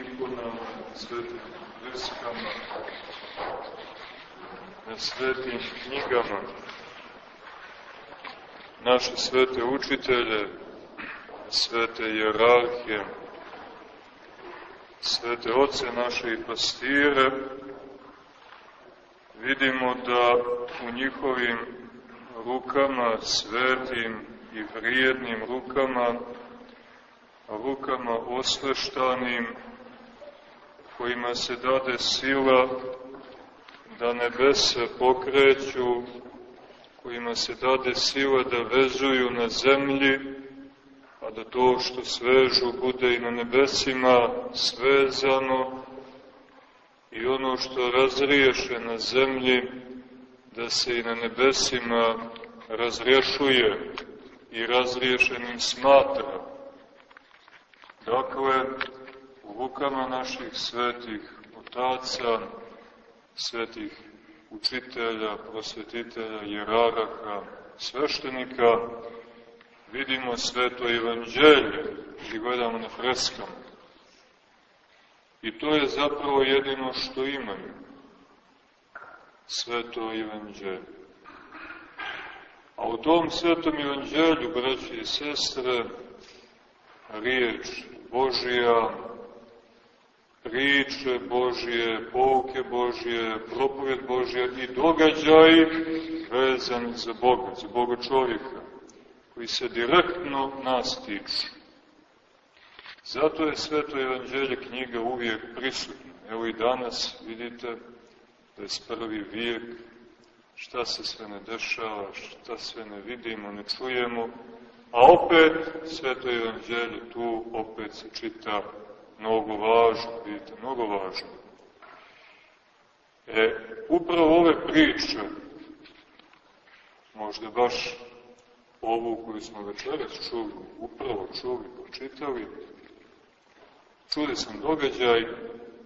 ikonama, svetim freskama, na svetim knjigama, naše svete učitelje, svete jerarhije, svete oce naše i pastire, vidimo da u njihovim rukama, svetim i vrijednim rukama, rukama osveštanim, kojima se dade sila da nebese pokreću, kojima se dade sila da vezuju na zemlji, a da to što svežu bude i na nebesima svezano i ono što razriješe na zemlji, da se i na nebesima razrješuje i razriješenim smatra. Dakle, u rukama naših svetih otaca, svetih učitelja, prosvetitelja, jeraraha, sveštenika, vidimo sveto evanđelje i gledamo na freskama. I to je zapravo jedino što imaju. Sveto evanđelje. A u tom svetom evanđelju, braći i sestre, riječ Božija, priče Božije, pouke Božije, propovjed Božija i događaj vezan za Boga, za Boga čovjeka, koji se direktno nas tiču. Zato je Sveto Evanđelje knjiga uvijek prisutna. Evo i danas vidite da je prvi vijek, šta se sve ne dešava, šta sve ne vidimo, ne čujemo, a opet Sveto Evanđelje tu opet se čita mnogo važno, vidite, mnogo važno. E, upravo ove priče, možda baš ovu koju smo večeras čuli, upravo čuli, počitali, čuli sam događaj,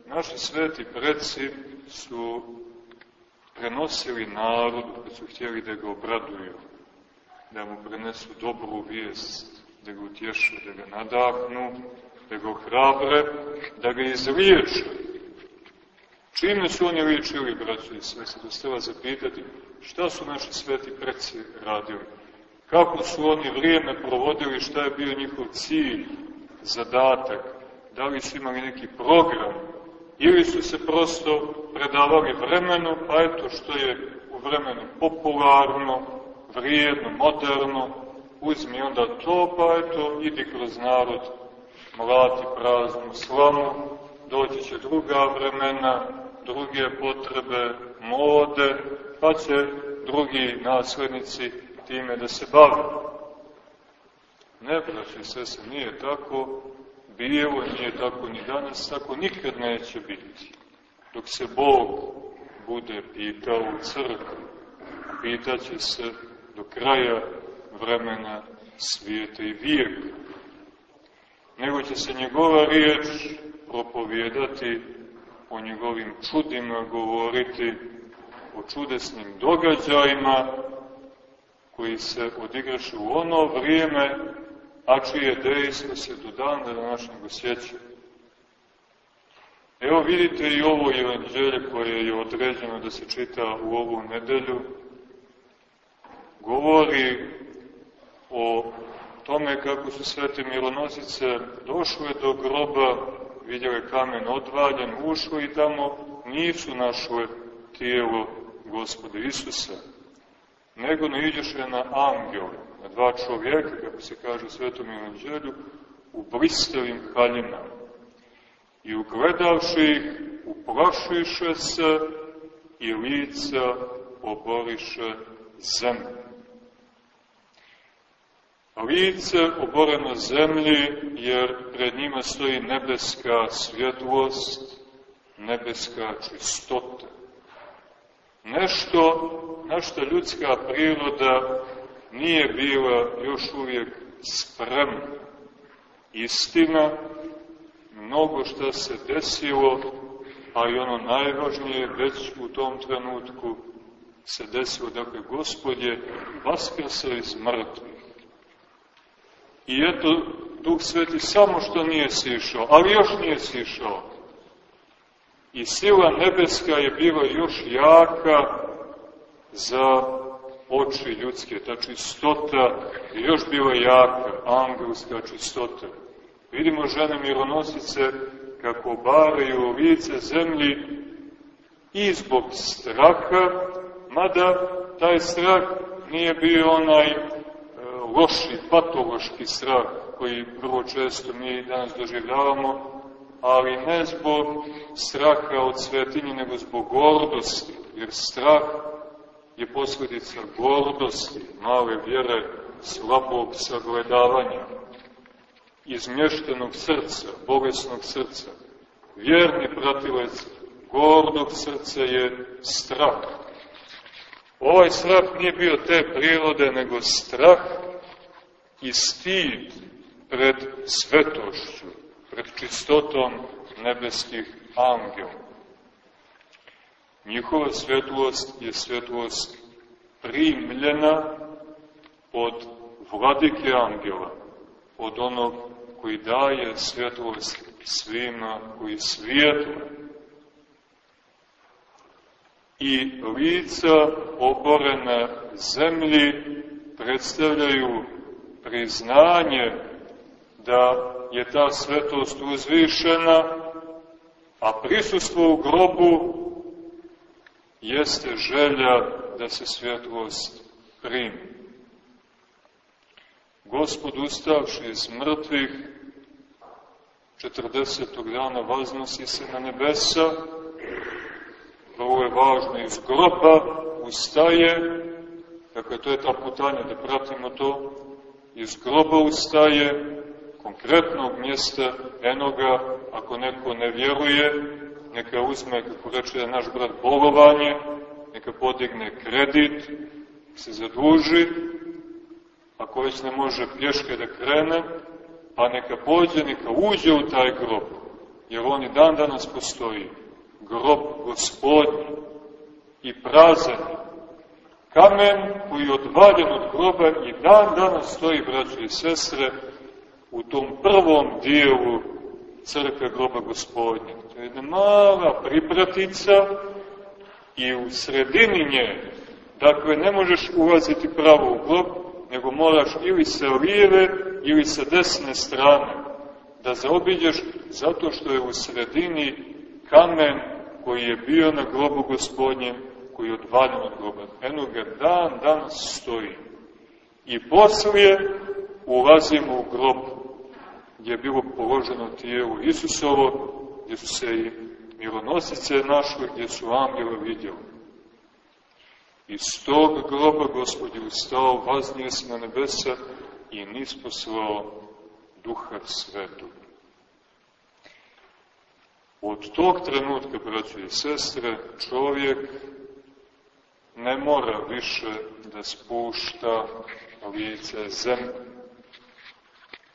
naši sveti predsi su prenosili narodu, kad su htjeli da ga obraduju, da mu prenesu dobru vijest, da ga utješe, da ga nadahnu, da ga ohrabre, da ga izliječe. Čime su oni liječili, braći i sve, se dostava zapitati, šta su naši sveti preci radili? Kako su oni vrijeme provodili, šta je bio njihov cilj, zadatak, da li su imali neki program, ili su se prosto predavali vremenu, pa eto što je u vremenu popularno, vrijedno, moderno, uzmi onda to, pa eto, idi kroz narod, mlati praznu slamu, doći će druga vremena, druge potrebe, mode, pa će drugi naslednici time da se bave. Ne, braći sve se, nije tako bilo, nije tako ni danas, tako nikad neće biti. Dok se Bog bude pitao u crkvi, pitaće se do kraja vremena svijeta i vijeka. Nego će se njegova riječ propovjedati, o njegovim čudima govoriti, o čudesnim događajima koji se odigrašu u ono vrijeme, a čije dejstvo se do dana današnjeg osjeća. Evo vidite i ovo evanđelje koje je određeno da se čita u ovu nedelju, govori o tome kako su svete milonosice došle do groba, vidjele kamen odvaljen, ušle i tamo nisu našle tijelo gospoda Isusa, nego ne iđeše na angele, na dva čovjeka, kako se kaže u Svetom Evanđelju, u blistavim haljinama. I ugledavši ih, uplašiše se i lica oboriše zemlju. Lice oboreno zemlji, jer pred njima stoji nebeska svjetlost, nebeska čistota. Nešto na što ljudska priroda nije bila još uvijek spremna. Istina, mnogo što se desilo, a i ono najvažnije već u tom trenutku se desilo, dakle, Gospod je vaskrsa iz mrtvih. I eto, Duh Sveti samo što nije sišao, ali još nije sišao. I sila nebeska je bila još jaka za oči ljudske. Ta čistota je još bila jaka, angelska čistota. Vidimo žene mironosice kako baraju lice zemlji i zbog straha, mada taj strah nije bio onaj loši, patološki strah koji vrlo često mi danas doživljavamo, ali ne zbog straha od svetinje, nego zbog gordosti, jer strah je posledica gordosti, male vjere, slabog sagledavanja, izmještenog srca, bolesnog srca. Vjerni pratilec gordog srca je strah. Ovaj strah nije bio te prirode, nego strah i stid pred svetošću, pred čistotom nebeskih angela. Njihova svetlost je svetlost primljena od vladike angela, od onog koji daje svetlost svima koji svijetle. I lica oborena zemlji predstavljaju priznanje da je ta svetost uzvišena, a prisustvo u grobu jeste želja da se svjetlost primi. Gospod ustavši iz mrtvih, 40. dana vaznosi se na nebesa, ovo je važno, iz groba ustaje, dakle to je ta putanja da pratimo to, iz groba ustaje, konkretnog mjesta, enoga, ako neko ne vjeruje, neka uzme, kako reče naš brat, bolovanje, neka podigne kredit, se zaduži, ako već ne može pješke da krene, pa neka pođe, neka uđe u taj grob, jer on i dan danas postoji. Grob gospodnji i prazan. Kamen koji je odvaljen od groba i dan danas stoji, braće i sestre, u tom prvom dijelu crkve groba gospodnje. To je jedna mala pripratica i u sredini nje, dakle, ne možeš ulaziti pravo u grob, nego moraš ili sa lijeve ili sa desne strane da zaobiđeš zato što je u sredini kamen koji je bio na grobu gospodnjem, koji je odvaljen od groba. Eno ga dan, dan stoji. I poslije ulazimo u grob gdje je bilo položeno tijelo Isusovo, gdje su se i mironosice našli, gdje su angele vidjeli. Iz tog groba Gospod je ustao, vaznije se na nebesa i nisposlao duha svetog. Od tog trenutka, braće i sestre, čovjek ne mora više da spušta lice zemlje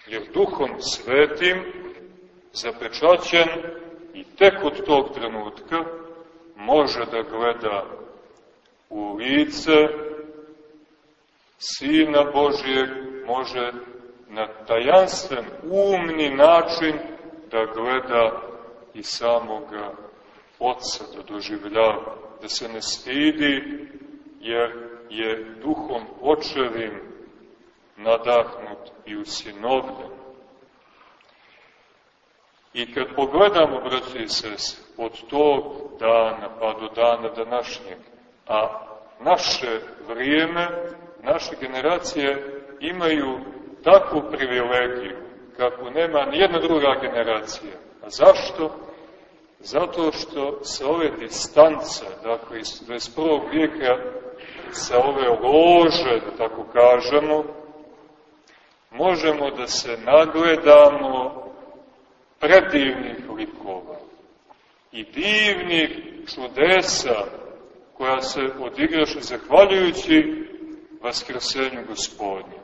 jer duhom svetim zapečaćen i tek od tog trenutka može da gleda u lice Sina Božijeg, može na tajanstven, umni način da gleda i samoga Otca, da doživljava, da se ne stidi, jer je duhom očevim nadahnut i usinovljen. I kad pogledamo, braći i sese, od tog dana pa do dana današnjeg, a naše vrijeme, naše generacije imaju takvu privilegiju kako nema nijedna druga generacija. A zašto? Zato što sa ove distance, dakle iz 21. vijeka, sa ove lože, da tako kažemo, možemo da se nagledamo predivnih likova i divnih čudesa koja se odigraše zahvaljujući Vaskrsenju gospodnje.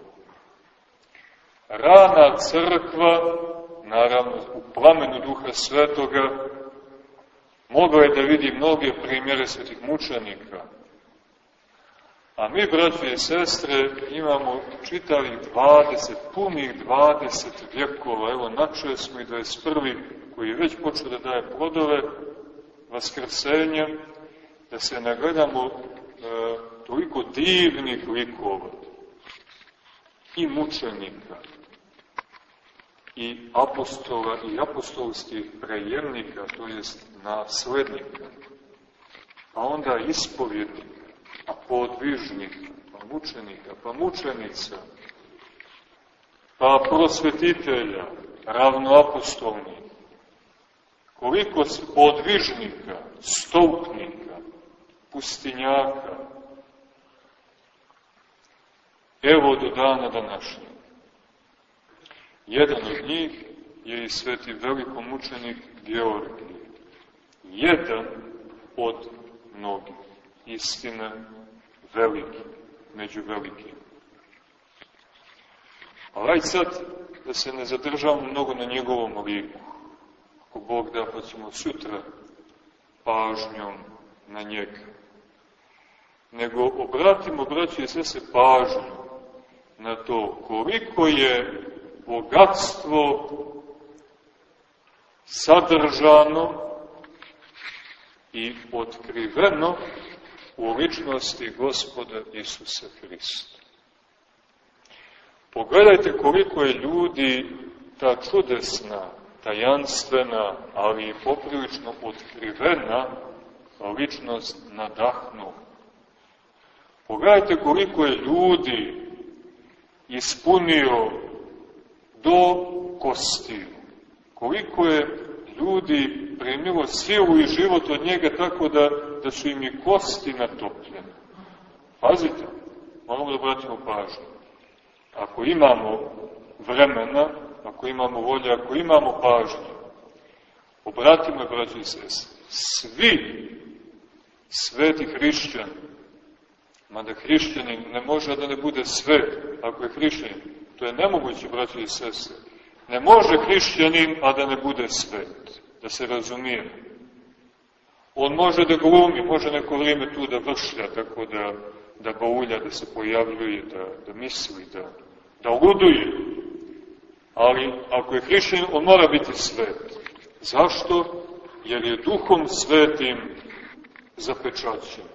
Rana crkva, naravno u plamenu Duha Svetoga, mogla je da vidi mnoge primjere svetih mučenika, A mi, braći i sestre, imamo čitavih 20, punih 20 vjekova, evo načuje smo i 21. koji je već počeo da daje plodove vaskrsenja, da se nagledamo e, toliko divnih likova i mučenika, i apostola i apostolskih prejemnika, to jest naslednika, pa onda ispovjednika, a podvižnika, pa mučenika, pa mučenica, pa prosvetitelja, ravnoapostolnih, koliko podvižnika, stolpnika, pustinjaka, evo do dana današnjeg. Jedan od njih je i sveti velikomučenik Georgije. Jedan od mnogih. Istina veliki, među velikim. Ali aj sad da se ne zadržavamo mnogo na njegovom liku. Ako Bog da, pa ćemo sutra pažnjom na njega. Nego obratimo, braći i sve se pažnju na to koliko je bogatstvo sadržano i otkriveno u ličnosti gospoda Isusa Hrista. Pogledajte koliko je ljudi ta čudesna, tajanstvena, ali i poprilično otkrivena ličnost nadahnula. Pogledajte koliko je ljudi ispunio do kostiju. Koliko je ljudi primilo silu i život od njega tako da, da su im i kosti natopljene. Pazite, moramo da obratimo pažnju. Ako imamo vremena, ako imamo volje, ako imamo pažnju, obratimo, braći i sestri, svi sveti hrišćani, mada hrišćanin ne može da ne bude svet, ako je hrišćanin, To je nemoguće, braći i sestre. Ne može hrišćanin, a da ne bude svet, da se razumije. On može da glumi, može neko vrijeme tu da vršlja, tako da, da baulja, da se pojavljuje, da, da misli, da, da luduje. Ali ako je hrišćanin, on mora biti svet. Zašto? Jer je duhom svetim zapečaćen.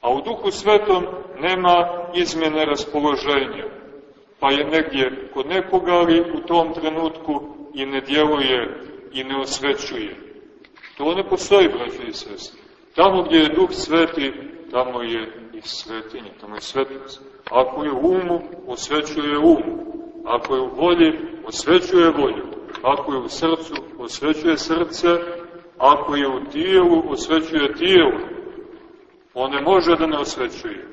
A u duhu svetom nema izmjene raspoloženja pa je negdje kod nekoga, ali u tom trenutku i ne djeluje i ne osvećuje. To ne postoji, braći i sestri. Tamo gdje je Duh Sveti, tamo je i svetinje, tamo je svetlost. Ako je u umu, osvećuje um. Ako je u volji, osvećuje volju. Ako je u srcu, osvećuje srce. Ako je u tijelu, osvećuje tijelo. On ne može da ne osvećuje.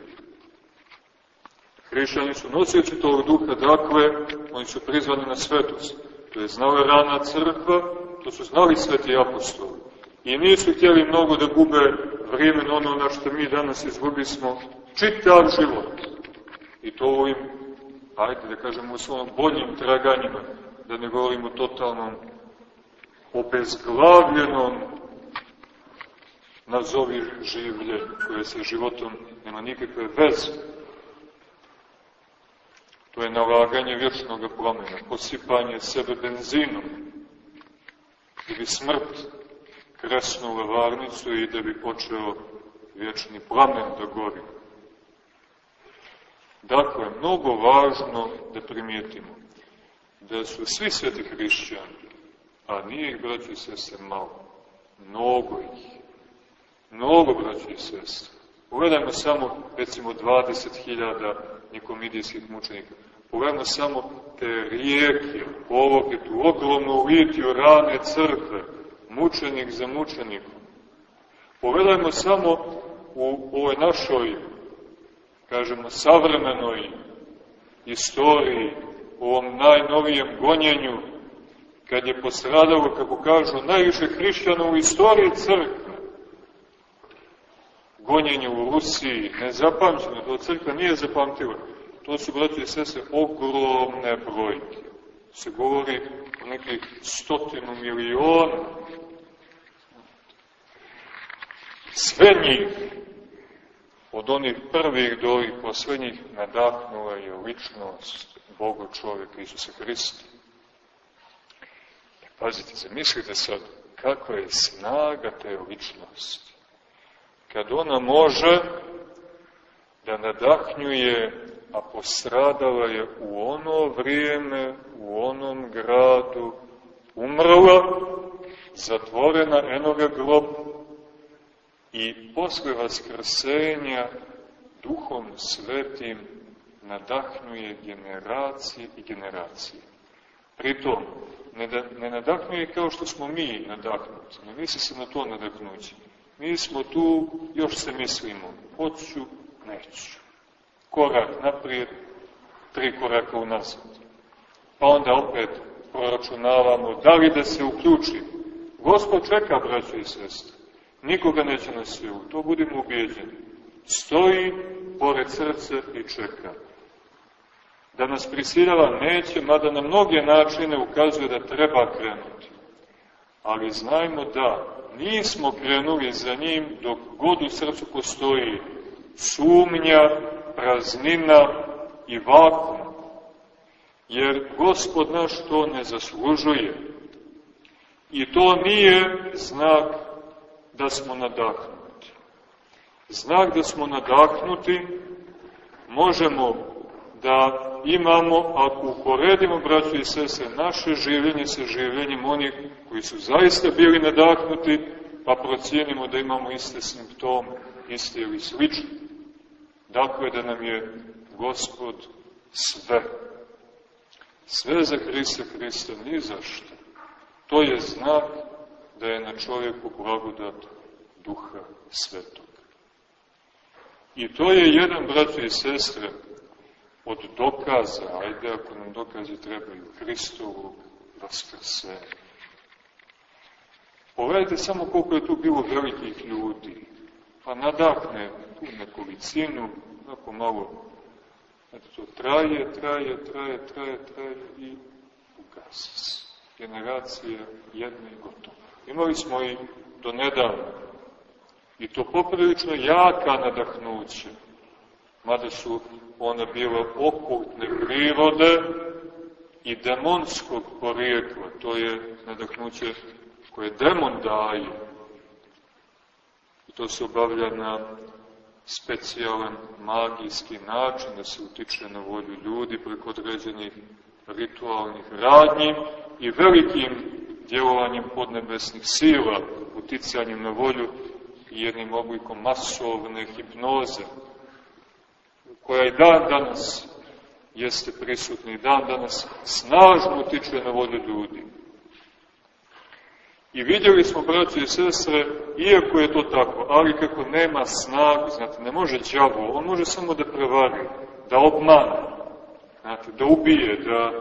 Hrišćani su nosioci tog duha, dakle, oni su prizvani na svetost. To je znala rana crkva, to su znali sveti apostoli. I nisu htjeli mnogo da gube vrijeme ono na što mi danas izgubili smo čitav život. I to ovim, ajde da kažemo, u svom boljim traganjima, da ne govorimo totalnom obezglavljenom nazovi življe, koje sa životom nema nikakve veze. To je nalaganje vječnog plamena, posipanje sebe benzinom, da bi smrt kresnula varnicu i da bi počeo vječni plamen da gori. Dakle, mnogo važno da primijetimo da su svi sveti hrišćani, a nije ih, braći i sestre, malo, mnogo ih, mnogo, braći i sestre. Pogledajmo samo, recimo, 20.000 nikomidijskih mučenika. Pogledajmo samo te rijeke, poloke, tu ogromnu litiju rane crkve, mučenik za mučenikom. Pogledajmo samo u ovoj našoj, kažemo, savremenoj istoriji, u ovom najnovijem gonjenju, kad je postradalo, kako kažu, najviše hrišćana u istoriji crkve. Gonjenje u Rusiji, nezapamćeno, to crkva nije zapamtila To su, braći i sese, ogromne brojke. Se govori o nekih stotinu miliona. Sve njih od onih prvih do ovih poslednjih nadahnula je ličnost Boga čoveka Isusa Hrista. E, pazite, zamislite sad kakva je snaga te ličnosti. Kad ona može da nadahnjuje, a postradala je u ono vrijeme, u onom gradu, umrla, zatvorena enoga grob i posle vaskrsenja duhom svetim nadahnuje generacije i generacije. Pritom, ne, da, ne nadahnuje kao što smo mi nadahnuti, ne misli se na to nadahnući. Mi smo tu, još se mislimo, hoću, neću. Korak naprijed, tri koraka unazad. Pa onda opet proračunavamo da li da se uključi. Gospod čeka, braćo i sestre. Nikoga neće na silu, to budemo ubijeđeni. Stoji pored srca i čeka. Da nas prisiljava neće, mada na mnoge načine ukazuje da treba krenuti. Ali znajmo da nismo krenuli za njim dok god u srcu postoji sumnja, praznina i vakum. Jer gospod naš to ne zaslužuje. I to nije znak da smo nadahnuti. Znak da smo nadahnuti možemo da imamo, ako uporedimo, braćo i sese, naše življenje sa življenjem onih koji su zaista bili nadahnuti, pa procijenimo da imamo iste simptome, iste ili slične. Dakle, da nam je Gospod sve. Sve za Hrista Hrista, ni zašto. To je znak da je na čovjeku blagodat Duha Svetog. I to je jedan, braćo i sestre, od dokaza, ajde ako nam dokaze trebaju, Hristovog vaskrsenja. Pogledajte samo koliko je tu bilo velikih ljudi, pa nadahne tu nekolicinu, tako malo, eto to traje, traje, traje, traje, traje i ugasi se. Generacija jedna i gotova. Imali smo i do nedavno, i to poprilično jaka nadahnuća, mada su ona bila okultne prirode i demonskog porijekla, to je nadahnuće koje demon daje. I to se obavlja na specijalan magijski način, da se utiče na volju ljudi preko određenih ritualnih radnji i velikim djelovanjem podnebesnih sila, uticanjem na volju i jednim oblikom masovne hipnoze, koja i dan danas jeste prisutna i dan danas snažno utiče na volju ljudi. I vidjeli smo, braći i sestre, iako je to tako, ali kako nema snagu, znate, ne može djavo, on može samo da prevari, da obmane, znate, da ubije, da,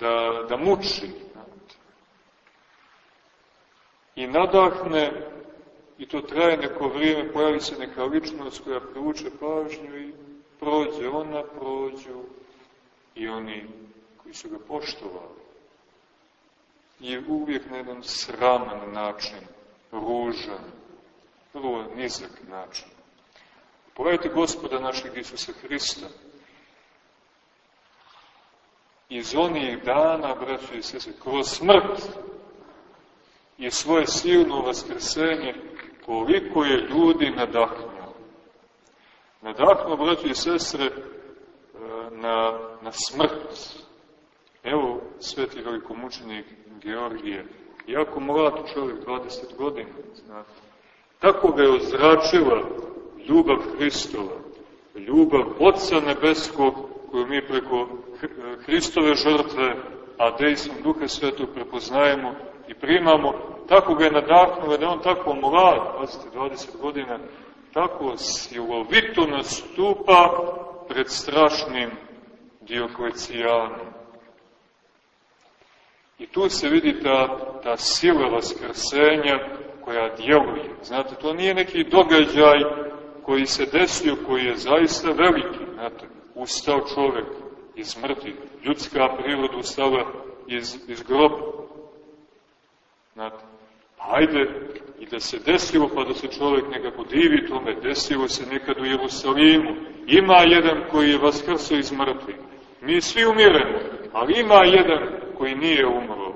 da, da muči. Znate. I nadahne, i to traje neko vrijeme, pojavi se neka ličnost koja privuče pažnju i prođe ona, prođu i oni koji su ga poštovali. I uvijek na jedan sraman način, ružan, vrlo nizak način. Pogledajte gospoda našeg Isusa Hrista. Iz onih dana, braćo i sese, kroz smrt i svoje silno vaskrsenje, koliko je ljudi nadahnuo nadahnuo, braći i sestre, e, na, na smrt. Evo, sveti velikomučenik Georgije, jako mlad čovjek, 20 godina, znate. Tako ga je ozračila ljubav Hristova, ljubav Otca Nebeskog, koju mi preko Hristove žrtve, a dejstvom Duha Svetog prepoznajemo i primamo, tako ga je nadahnula da on tako mlad, pazite, 20 godina, tako silovito nastupa pred strašnim Dioklecijanom. I tu se vidi ta, ta sila vaskrsenja koja djeluje. Znate, to nije neki događaj koji se desio, koji je zaista veliki. Znate, ustao čovek iz mrtvi, ljudska priroda ustala iz, iz groba. Znate, ajde, i da se desilo, pa da se čovjek nekako divi tome, desilo se nekad u Jerusalimu. Ima jedan koji je vaskrsao iz mrtvih. Mi svi umiremo, ali ima jedan koji nije umro.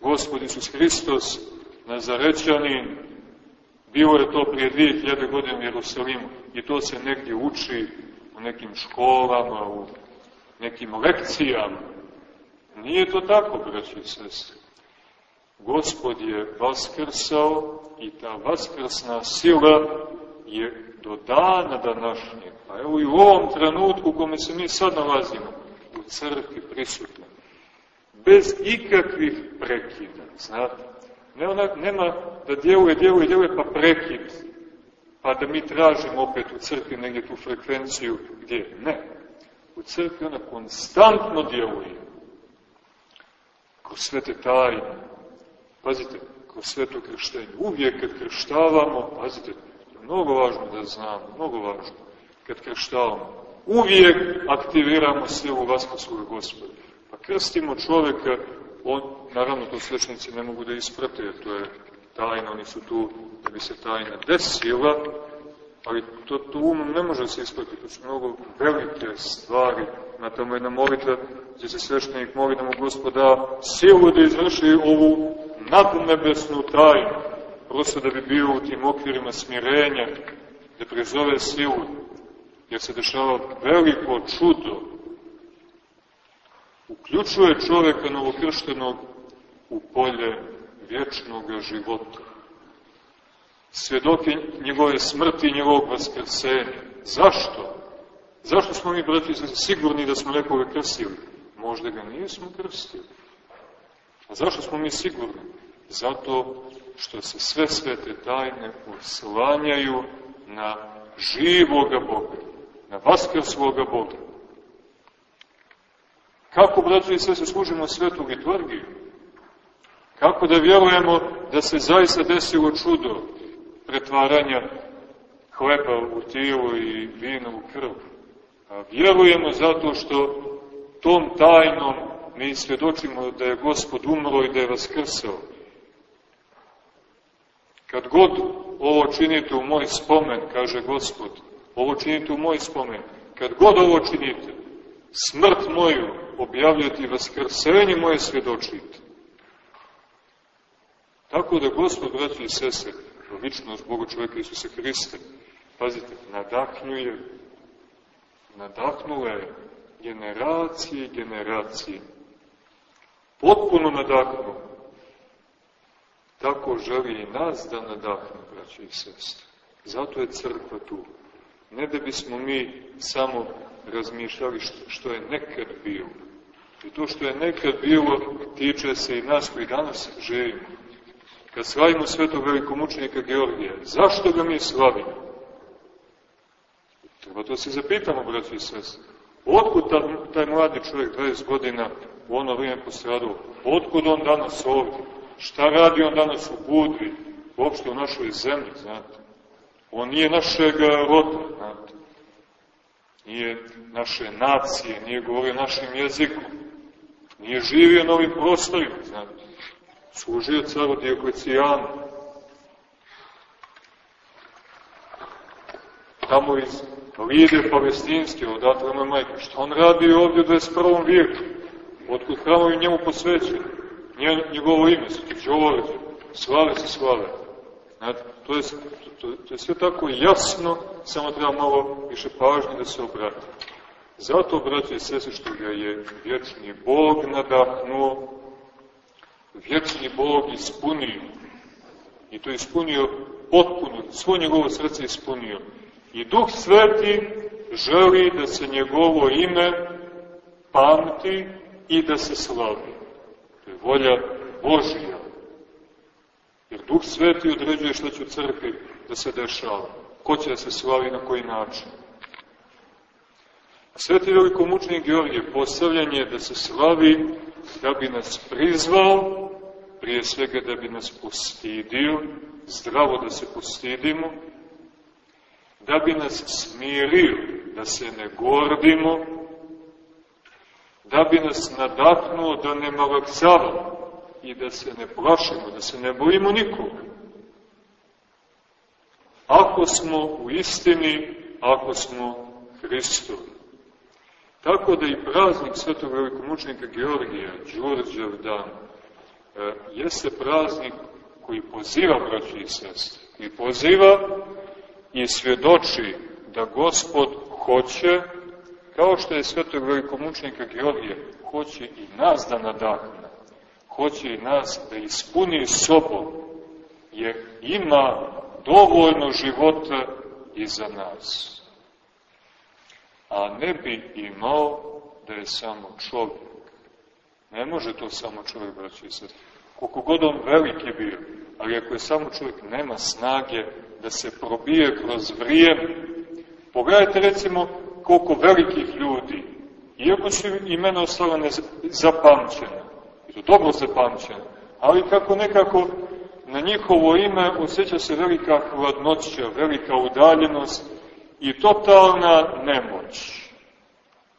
Gospod Isus Hristos, Nazarećanin, bilo je to prije 2000 godina u Jerusalimu i to se negdje uči u nekim školama, u nekim lekcijama. Nije to tako, braći i sestri. Gospod je vaskrsao i ta vaskrsna sila je do dana današnjeg, a evo i u ovom trenutku u kome se mi sad nalazimo, u crkvi prisutno, bez ikakvih prekida, znate, nema, nema da djeluje, djeluje, djeluje, pa prekid, pa da mi tražimo opet u crkvi negdje tu frekvenciju gdje, ne, u crkvi ona konstantno djeluje, kroz sve te tajne, pazite, kroz sve to krštenje, uvijek kad krštavamo, pazite, mnogo važno da znamo, mnogo važno, kad krštavamo, uvijek aktiviramo silu Vaskrsloga gospoda. Pa krstimo čoveka, on, naravno to svečnici ne mogu da isprate, jer to je tajna, oni su tu da bi se tajna desila, ali to, to umom ne može se ispratiti, to su mnogo velike stvari, na tamo jedna molitva gdje se sveštenik moli da mu gospoda silu da izvrši ovu nadnebesnu tajnu, prosto da bi bio u tim okvirima smirenja, da prezove silu, jer se dešava veliko čudo. Uključuje čoveka novokrštenog u polje vječnog života. Svjedoke njegove smrti i njegovog vaskrsenja. Zašto? Zašto smo mi, brati, sigurni da smo nekoga krstili? Možda ga nismo krstili. A zašto smo mi sigurni? Zato što se sve svete tajne uslanjaju na živoga Boga, na vaskrsloga Boga. Kako, braći i sve, se služimo svetu liturgiju? Kako da vjerujemo da se zaista desilo čudo pretvaranja hleba u tijelo i vina u krv? Vjerujemo zato što tom tajnom mi svjedočimo da je Gospod umro i da je vaskrsao. Kad god ovo činite u moj spomen, kaže Gospod, ovo činite u moj spomen, kad god ovo činite, smrt moju objavljati vaskrsenje moje svjedočite. Tako da Gospod, braći i sese, ličnost Boga čovjeka Isusa Hrista, pazite, nadahnuje, nadahnule generacije i generacije. Potpuno nadahnu. Tako želi i nas da nadahne, braći i sestre. Zato je crkva tu. Ne da bismo mi samo razmišljali što je nekad bilo. I to što je nekad bilo tiče se i nas koji danas živimo. Kad slavimo svetog velikomučenika Georgija, zašto ga mi slavimo? Treba to se zapitamo, braći i sestre. Otkud taj, taj mladi čovjek 20 godina u ono vrijeme postradao? Otkud on danas ovdje? Šta radi on danas u Budvi? Uopšte u našoj zemlji, znate. On nije našeg roda, znate. Nije naše nacije, nije govorio našim jezikom. Nije živio na ovim prostorima, znate. Služio caru Dioklecianu. Tamo iz Lide palestinske, odatle moj majka. Što on radi ovdje u 21. vijeku? Otkud hramovi njemu posvećeni? Njegovo ime, Sveti Đorđe. Slave se slave. Znate, to je, to, to je sve tako jasno, samo treba malo više pažnje da se obrati. Zato, braće i sese, što ga je vječni Bog nadahnuo, vječni Bog ispunio. I to ispunio potpuno, svo njegovo srce ispunio. I Duh Sveti želi da se njegovo ime pamti i da se slavi. To je volja Božija. Jer Duh Sveti određuje što će u crkvi da se dešava. Ko će da se slavi na koji način. Sveti velikomučnik Georgije postavljan je da se slavi da bi nas prizvao, prije svega da bi nas postidio, zdravo da se postidimo, da bi nas smirio, da se ne gordimo, da bi nas nadahnuo da ne malakcavamo i da se ne plašimo, da se ne bojimo nikoga. ako smo u istini, ako smo Hristovi. Tako da i praznik svetog velikomučnika Georgija, Đurđev dan, e, jeste praznik koji poziva braći i sestre, i poziva i svjedoči da Gospod hoće, kao što je svetog velikomučnika Georgija, hoće i nas da nadahne, hoće i nas da ispuni sobom, jer ima dovoljno života i za nas. A ne bi imao da je samo čovjek. Ne može to samo čovjek, braći i. Koliko god on veliki bio, ali ako je samo čovjek, nema snage da se probije kroz vrijeme. Pogledajte recimo koliko velikih ljudi, iako su imena ostala nezapamćena, i to dobro zapamćena, ali kako nekako na njihovo ime osjeća se velika hladnoća, velika udaljenost i totalna nemoć.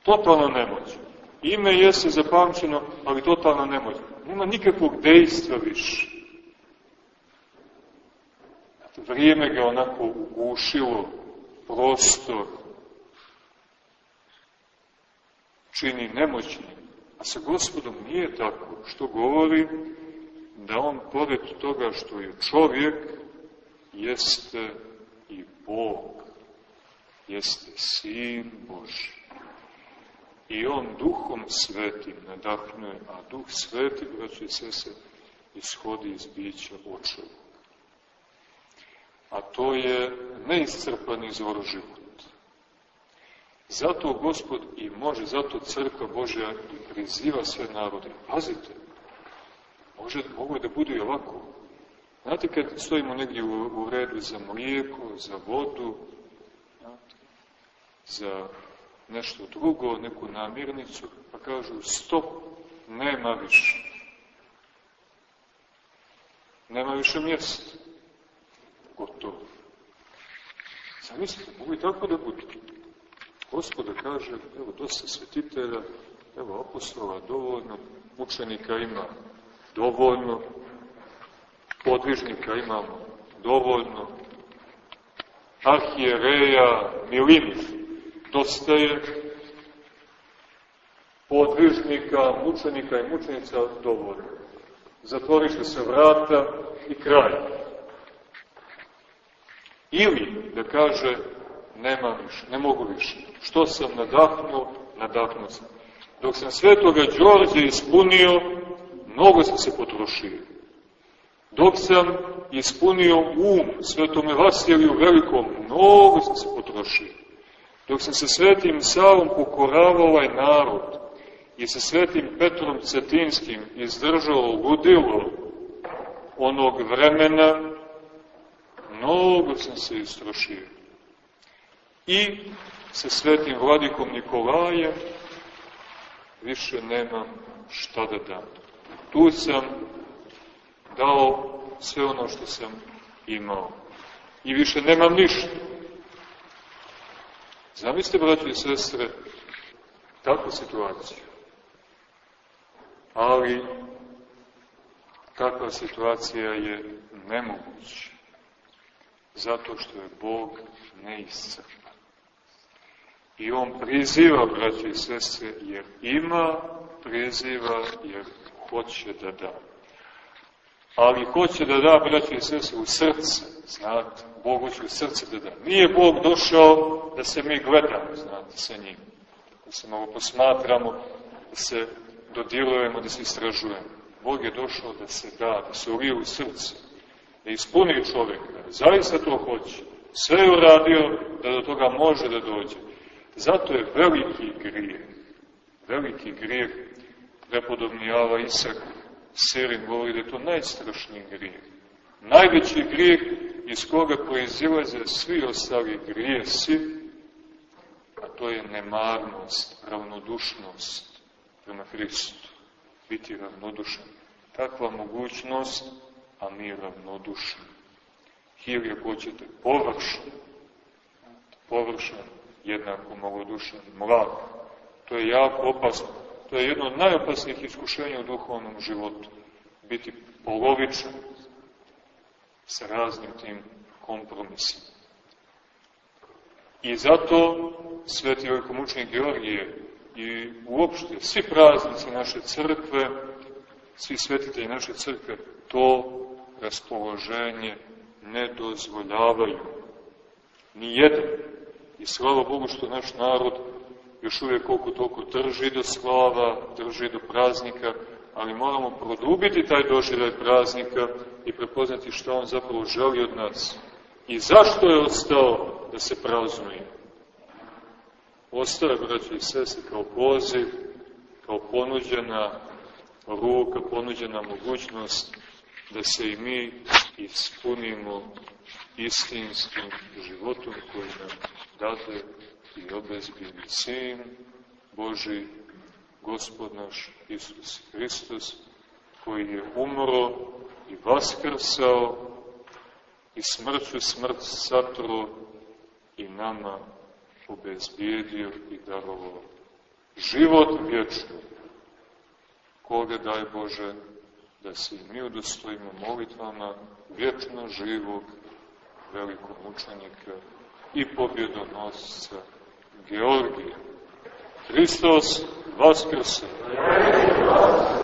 Totalna nemoć. Ime jeste zapamćeno, ali totalna nemoć. Nema nikakvog dejstva više. Vrijeme ga onako ugušilo, prostor, čini nemoćnim. A sa gospodom nije tako, što govori da on, pored toga što je čovjek, jeste i Bog, jeste Sin Boži. I on duhom svetim nadahnuje, a duh sveti, braći se se, ishodi iz bića očeva. A to je neiscrpan izvor život. Zato Gospod i može, zato crkva Božja i priziva sve narode. Pazite, može, mogu da budu i ovako. Znate, kad stojimo negdje u, u redu za mlijeko, za vodu, za nešto drugo, neku namirnicu, pa kažu stop, nema više. Nema više mjesta. Gotovo. Zamislite, mogu i tako da budu. Gospoda kaže, evo, dosta svetitelja, evo, apostola, dovoljno, učenika ima dovoljno, podvižnika imamo dovoljno, arhijereja, milinif, dosta je podvižnika, mučenika i mučenica dovoljno. Zatvoriše se vrata i kraj. Ili da kaže, nema više, ne mogu više. Što sam nadahnuo, nadahnuo sam. Dok sam svetoga Đorđe ispunio, mnogo sam se potrošio. Dok sam ispunio um svetome Vasiliju velikom, mnogo sam se potrošio. Dok sam se svetim Savom pokoravao ovaj narod i sa svetim Petrom Cetinskim izdržao ludilo onog vremena, mnogo sam se istrošio. I sa svetim vladikom Nikolajem više nemam šta da dam. Tu sam dao sve ono što sam imao. I više nemam ništa. Zamislite, braći i sestre, takvu situaciju. Ali, takva situacija je nemoguća. Zato što je Bog neiscrpan. I On priziva, braći i sestre, jer ima, priziva, jer hoće da da. Ali hoće da da, braći i sestre, u srce, znate, Bog hoće u srce da da. Nije Bog došao da se mi gledamo, znate, sa njim. Da se malo posmatramo, da se dodirujemo, da se istražujemo. Bog je došao da se da, da se ulije u srce, da ispuni čovjeka. Zaista to hoće. Sve je uradio da do toga može da dođe. Zato je veliki grijeh, veliki grijeh prepodobni Ava Isak Serin govori da je to najstrašniji grijeh. Najveći grijeh iz koga proizilaze svi ostali grijesi, a to je nemarnost, ravnodušnost prema Hristu. Biti ravnodušan. Takva mogućnost, a mi ravnodušni. Ili ako hoćete površan, površan, jednako malodušan, mlad. To je jako opasno. To je jedno od najopasnijih iskušenja u duhovnom životu. Biti polovičan sa raznim tim kompromisima. I zato sveti velikomučnik Georgije i uopšte svi praznici naše crkve, svi svetitelji naše crkve, to raspoloženje ne dozvoljavaju. Nijedan. I slava Bogu što naš narod još uvijek koliko toliko drži do slava, drži do praznika, ali moramo produbiti taj doživljaj praznika i prepoznati što on zapravo želi od nas. I zašto je ostao da se praznuje? Ostao je, braći i sese, kao poziv, kao ponuđena ruka, ponuđena mogućnost da se i mi ispunimo istinskim životom koji nam dade i obezbili Sin Boži, Gospod naš Isus Hristos, koji je umro i vaskrsao i smrću smrt satro i nama obezbijedio i darovao život vječni. Koga daj Bože da se i mi udostojimo molitvama vječno živog velikog mučenika i pobjedonosca Georgija. Hristos Vaskrse!